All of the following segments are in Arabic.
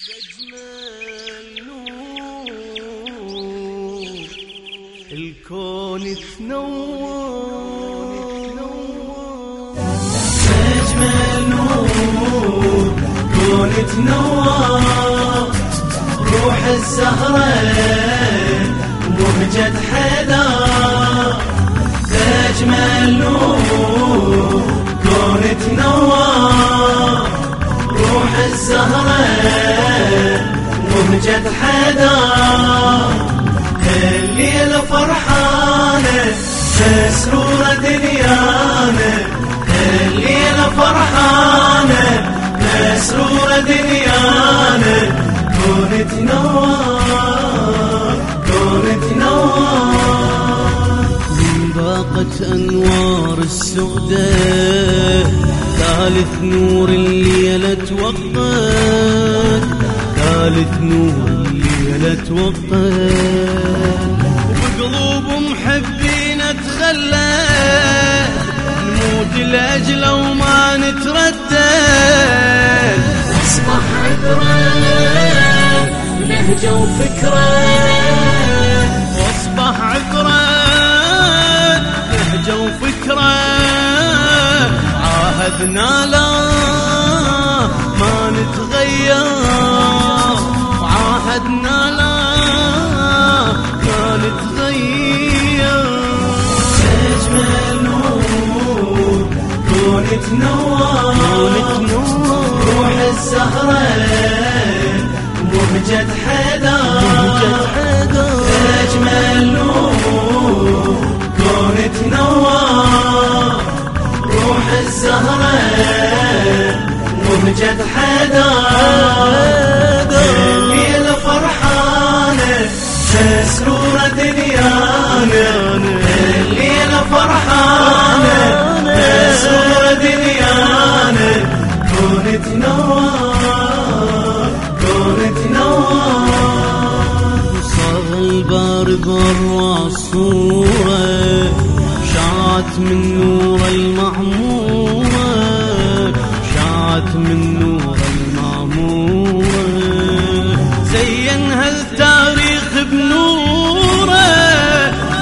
بأجمل نور الكون تنور أجمل نور كون تنور روح الزهرة مهجة حيدر أجمل نور كون تنور. الزهرة مهجة حيدر الليلة فرحانة مسرورة دنيانا الليلة فرحانة مسرورة دنيانا كون تنور كون تنور من باقة أنوار السوداء ثالث نور الليلة توقت ثالث نور الليلة توقت وبقلوب محبين تخلى نموت لأجله وما نتردد أصبح عبرة لهجة وفكرة عاهدنا لا ما نتغير. وعاهدنا لا ما نتغير. أجمل نور كون تنور. روح الزهرة مهجة حيدر. الزهرة مهجة حيدر الليلة فرحانة مسرورة دنيانا الليلة فرحانة مسرورة دنيانا كون تنور كون تنور صار البارد أروع الصورة شعت من نور المعمورة من نور المعمورة زينها التاريخ بنوره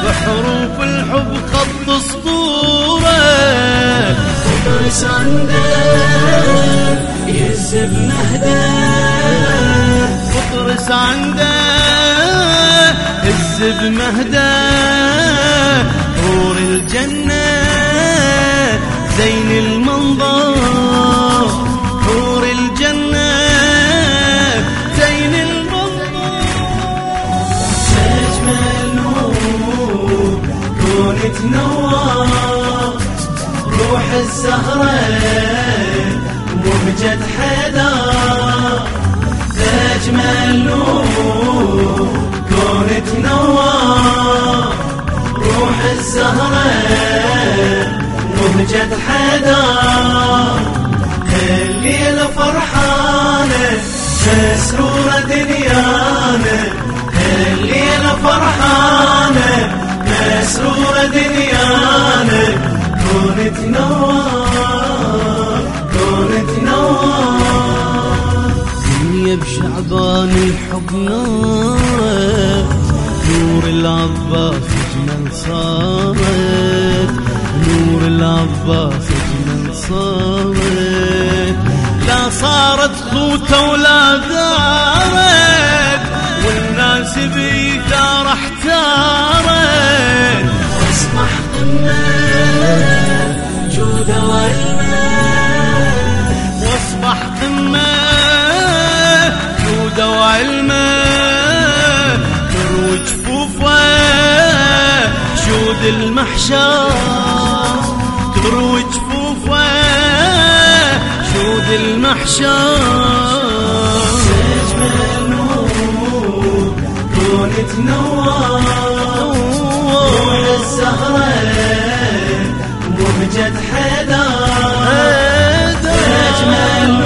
بحروف الحب خط أسطوره. فارس عنده يهز بنهده فطرس عنده هز بمهده. حور الجنة زين أجمل نور كون تنور روح الزهرة مهجة حيدر الليلة فرحانة مسرورة دنيانا الليلة فرحانة مسرورة دنيانا كون تنور بشعبان الحب نارت نور العباس اجمل صارت المحشر تروي جفوفه شود المحشر. أجمل نور كون تنور روح الزهرة مهجة حيدر أجمل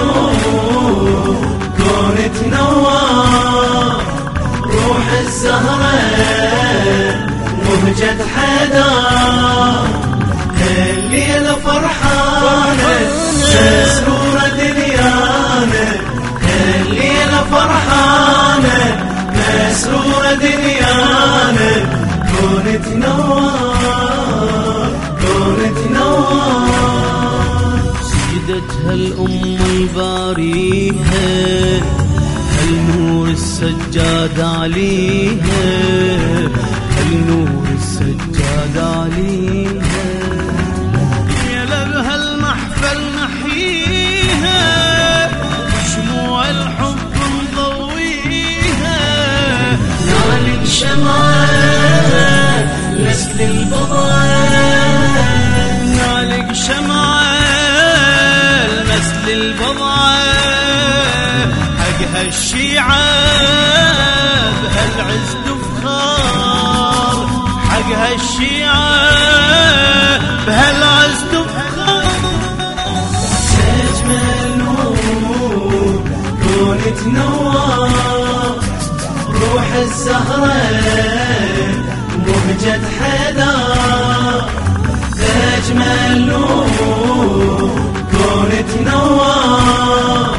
نوار كونة نوار سيدتها الأم الباريها هالنور السجاد عليها البضعة حقها الشيعة بهالعز تفخار. حقها الشيعة بهالعز تفخار. أجمل نور كونة نوار روح الزهرة مهجة حيدر أجمل نور نوار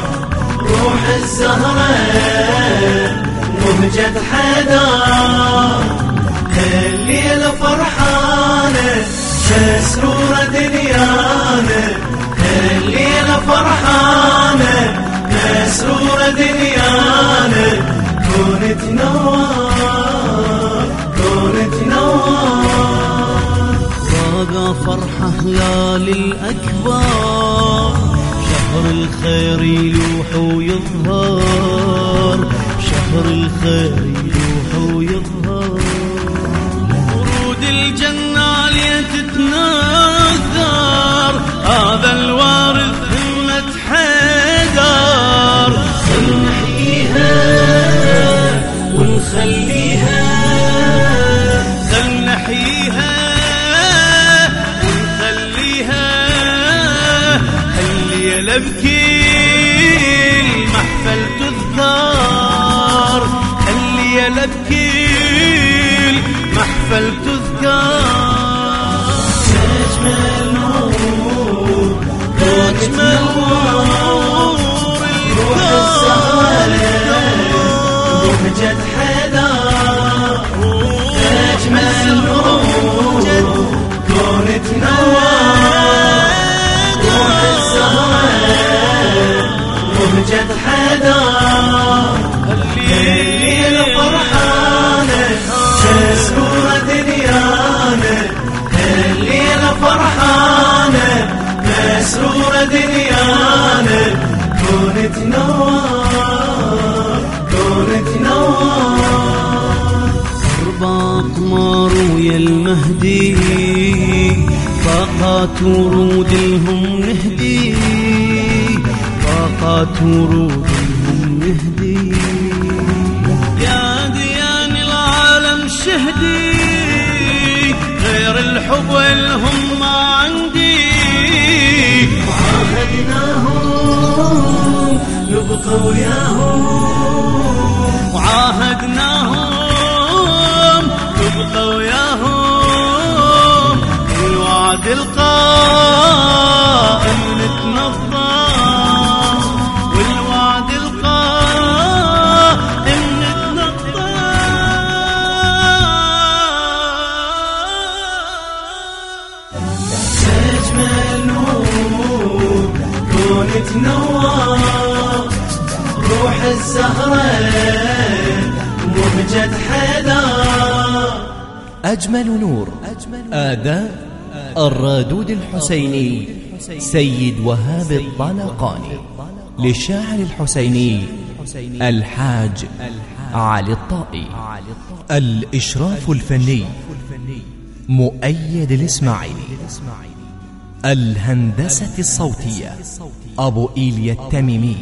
روح الزهرة مهجة حيدر الليلة فرحانة مسرورة دنيانا الليلة فرحانة مسرورة فرحة هلال الأكبر شهر الخير يلوح ويظهر. شهر الخير يلوح ويظهر. لبكي المحفل تذكر خلي لبكي المحفل تذكر أجمل نور رباق مار ويا المهدي. طاقات ورود لهم نهدي طاقات ورود لهم نهدي يا ديان العالم شهدي غير الحب لهم ما عندي. عاهدناهم نبقى وياهم وعاهدناهم مهجة حيدر. أجمل نور آداء الرادود الحسيني سيد وهاب الطلقاني للشاعر الحسيني الحاج علي الطائي. الإشراف الفني مؤيد الإسماعيلي. الهندسة الصوتية أبو إيليا التميمي.